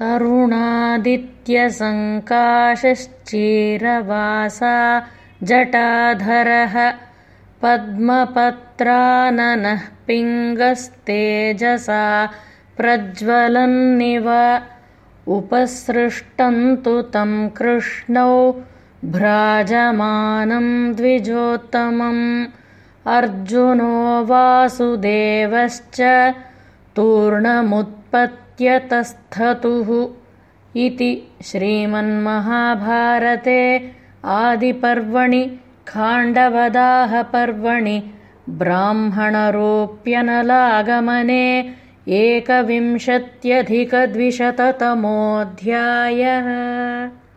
तरुणादित्यसङ्काशश्चीरवासा जटाधरः पद्मपत्राननः पिङ्गस्तेजसा प्रज्वलन्निव उपसृष्टन्तु तं कृष्णौ भ्राजमानं द्विजोत्तमम् अर्जुनो वासुदेवश्च तूर्णमुत्पत्यतस्थतुः इति श्रीमन्महाभारते आदिपर्वणि खाण्डवदाहपर्वणि ब्राह्मणरोप्यनलागमने एकविंशत्यधिकद्विशततमोऽध्यायः